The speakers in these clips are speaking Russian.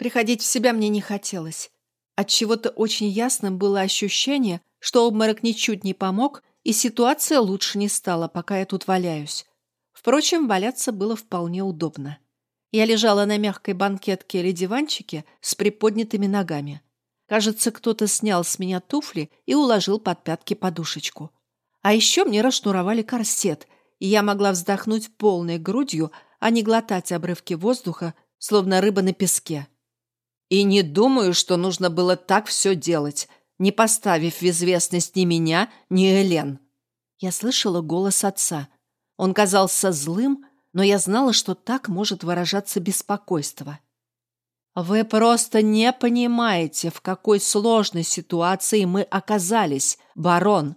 Приходить в себя мне не хотелось. От чего то очень ясным было ощущение, что обморок ничуть не помог, и ситуация лучше не стала, пока я тут валяюсь. Впрочем, валяться было вполне удобно. Я лежала на мягкой банкетке или диванчике с приподнятыми ногами. Кажется, кто-то снял с меня туфли и уложил под пятки подушечку. А еще мне расшнуровали корсет, и я могла вздохнуть полной грудью, а не глотать обрывки воздуха, словно рыба на песке. И не думаю, что нужно было так все делать, не поставив в известность ни меня, ни Элен. Я слышала голос отца. Он казался злым, но я знала, что так может выражаться беспокойство. «Вы просто не понимаете, в какой сложной ситуации мы оказались, барон!»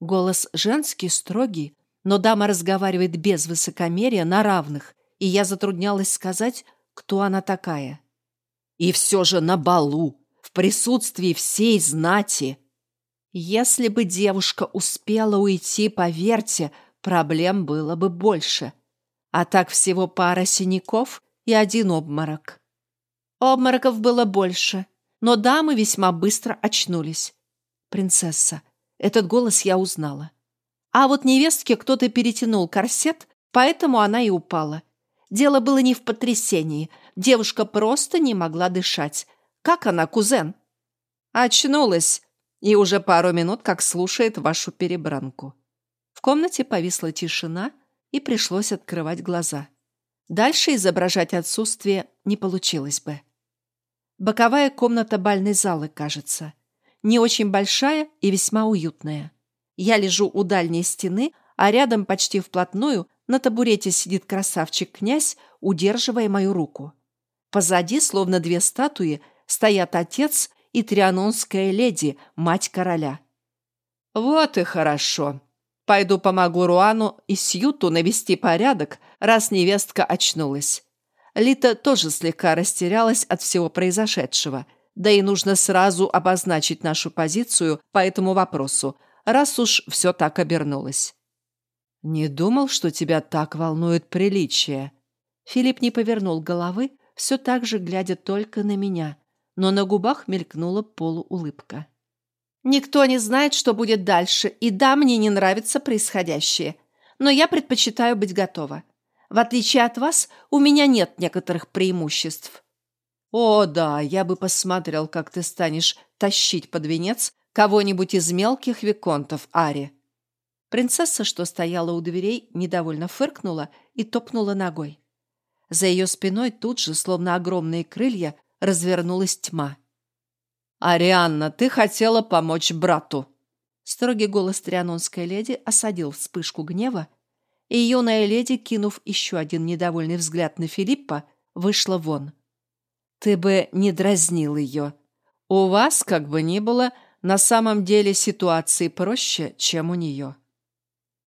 Голос женский, строгий, но дама разговаривает без высокомерия на равных, и я затруднялась сказать, кто она такая. И все же на балу, в присутствии всей знати. Если бы девушка успела уйти, поверьте, проблем было бы больше. А так всего пара синяков и один обморок. Обмороков было больше, но дамы весьма быстро очнулись. Принцесса. Этот голос я узнала. А вот невестке кто-то перетянул корсет, поэтому она и упала. Дело было не в потрясении. Девушка просто не могла дышать. Как она, кузен? Очнулась. И уже пару минут как слушает вашу перебранку. В комнате повисла тишина, и пришлось открывать глаза. Дальше изображать отсутствие не получилось бы. Боковая комната бальной залы, кажется. Не очень большая и весьма уютная. Я лежу у дальней стены, а рядом почти вплотную на табурете сидит красавчик-князь, удерживая мою руку. Позади, словно две статуи, стоят отец и трианонская леди, мать короля. «Вот и хорошо. Пойду помогу Руану и Сьюту навести порядок, раз невестка очнулась». Лита тоже слегка растерялась от всего произошедшего, да и нужно сразу обозначить нашу позицию по этому вопросу, раз уж все так обернулось. «Не думал, что тебя так волнует приличие». Филипп не повернул головы, все так же глядя только на меня, но на губах мелькнула полуулыбка. «Никто не знает, что будет дальше, и да, мне не нравится происходящее, но я предпочитаю быть готова. В отличие от вас, у меня нет некоторых преимуществ». «О, да, я бы посмотрел, как ты станешь тащить под венец кого-нибудь из мелких виконтов, Ари», Принцесса, что стояла у дверей, недовольно фыркнула и топнула ногой. За ее спиной тут же, словно огромные крылья, развернулась тьма. «Арианна, ты хотела помочь брату!» Строгий голос трианонской леди осадил вспышку гнева, и юная леди, кинув еще один недовольный взгляд на Филиппа, вышла вон. «Ты бы не дразнил ее. У вас, как бы ни было, на самом деле ситуации проще, чем у нее».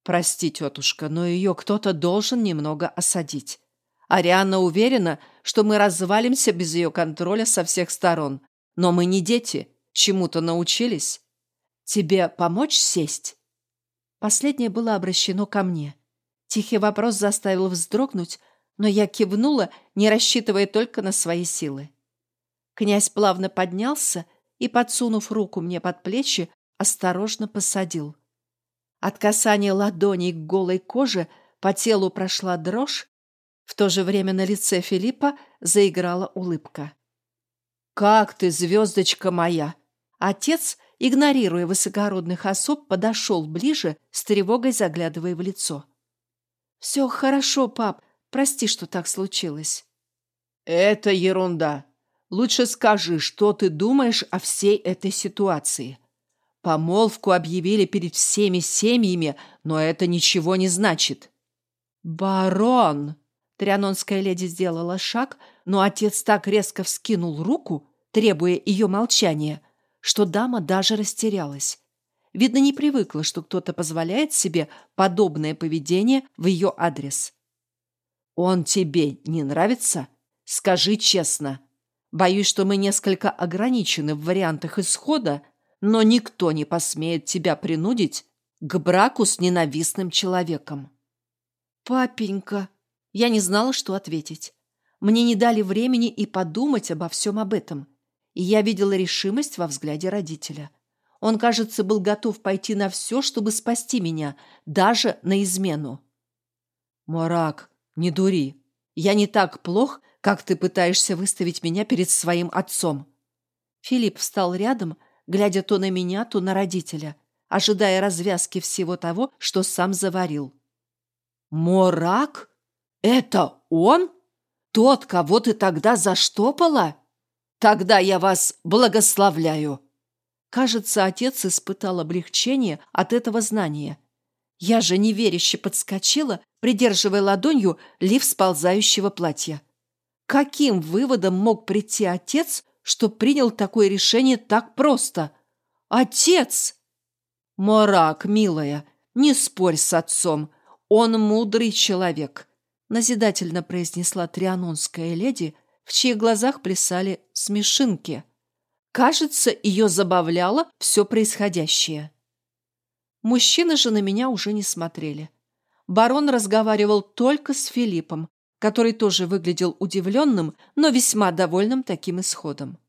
Прости, тетушка, но ее кто-то должен немного осадить. Арианна уверена, что мы развалимся без ее контроля со всех сторон. Но мы не дети, чему-то научились. Тебе помочь сесть? Последнее было обращено ко мне. Тихий вопрос заставил вздрогнуть, но я кивнула, не рассчитывая только на свои силы. Князь плавно поднялся и, подсунув руку мне под плечи, осторожно посадил. От касания ладоней к голой коже по телу прошла дрожь, в то же время на лице Филиппа заиграла улыбка. «Как ты, звездочка моя!» Отец, игнорируя высокородных особ, подошел ближе, с тревогой заглядывая в лицо. «Все хорошо, пап. Прости, что так случилось». «Это ерунда. Лучше скажи, что ты думаешь о всей этой ситуации?» Помолвку объявили перед всеми семьями, но это ничего не значит. «Барон!» Трианонская леди сделала шаг, но отец так резко вскинул руку, требуя ее молчания, что дама даже растерялась. Видно, не привыкла, что кто-то позволяет себе подобное поведение в ее адрес. «Он тебе не нравится? Скажи честно. Боюсь, что мы несколько ограничены в вариантах исхода, но никто не посмеет тебя принудить к браку с ненавистным человеком. Папенька, я не знала, что ответить. Мне не дали времени и подумать обо всем об этом. И я видела решимость во взгляде родителя. Он, кажется, был готов пойти на все, чтобы спасти меня, даже на измену. «Морак, не дури. Я не так плох, как ты пытаешься выставить меня перед своим отцом». Филипп встал рядом, глядя то на меня, то на родителя, ожидая развязки всего того, что сам заварил. «Морак? Это он? Тот, кого ты тогда заштопала? Тогда я вас благословляю!» Кажется, отец испытал облегчение от этого знания. Я же неверяще подскочила, придерживая ладонью лиф сползающего платья. Каким выводом мог прийти отец, что принял такое решение так просто? Отец! Морак, милая, не спорь с отцом. Он мудрый человек, назидательно произнесла трианонская леди, в чьих глазах плясали смешинки. Кажется, ее забавляло все происходящее. Мужчины же на меня уже не смотрели. Барон разговаривал только с Филиппом, который тоже выглядел удивленным, но весьма довольным таким исходом.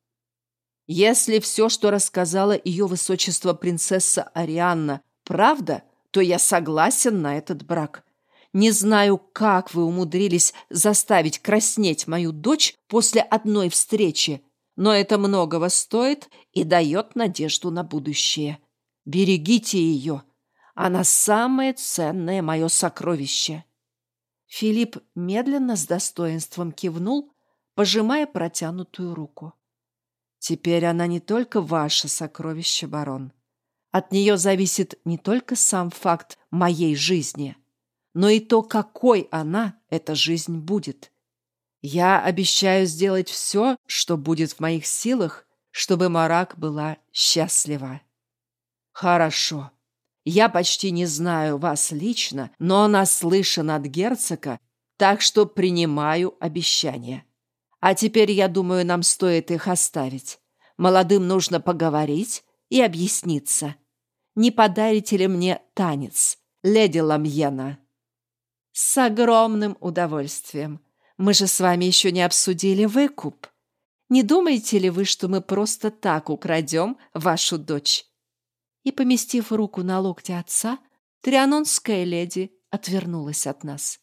«Если все, что рассказала ее высочество принцесса Арианна, правда, то я согласен на этот брак. Не знаю, как вы умудрились заставить краснеть мою дочь после одной встречи, но это многого стоит и дает надежду на будущее. Берегите ее. Она самое ценное мое сокровище». Филипп медленно с достоинством кивнул, пожимая протянутую руку. «Теперь она не только ваше сокровище, барон. От нее зависит не только сам факт моей жизни, но и то, какой она, эта жизнь, будет. Я обещаю сделать все, что будет в моих силах, чтобы Марак была счастлива. Хорошо. Я почти не знаю вас лично, но наслышан от герцога, так что принимаю обещания. А теперь, я думаю, нам стоит их оставить. Молодым нужно поговорить и объясниться. Не подарите ли мне танец, леди Ламьена? С огромным удовольствием. Мы же с вами еще не обсудили выкуп. Не думаете ли вы, что мы просто так украдем вашу дочь?» И, поместив руку на локте отца, трианонская леди отвернулась от нас.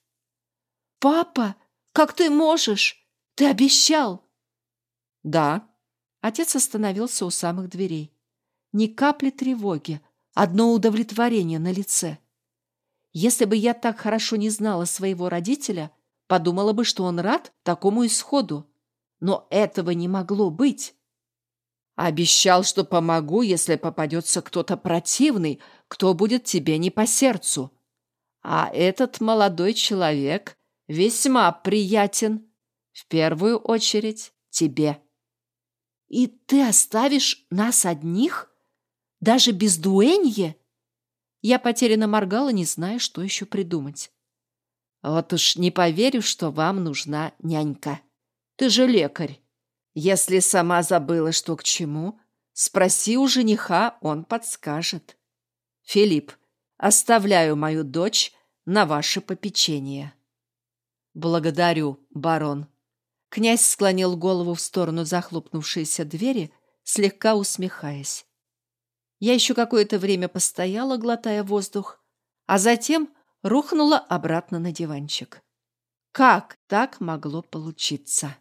«Папа, как ты можешь? Ты обещал!» «Да». Отец остановился у самых дверей. Ни капли тревоги, одно удовлетворение на лице. Если бы я так хорошо не знала своего родителя, Подумала бы, что он рад такому исходу. Но этого не могло быть. Обещал, что помогу, если попадется кто-то противный, кто будет тебе не по сердцу. А этот молодой человек весьма приятен. В первую очередь тебе. И ты оставишь нас одних? Даже без дуэнье? Я потерянно моргала, не зная, что еще придумать. Вот уж не поверю, что вам нужна нянька. Ты же лекарь. Если сама забыла, что к чему, спроси у жениха, он подскажет. Филипп, оставляю мою дочь на ваше попечение. Благодарю, барон. Князь склонил голову в сторону захлопнувшейся двери, слегка усмехаясь. Я еще какое-то время постояла, глотая воздух, а затем рухнула обратно на диванчик. Как так могло получиться?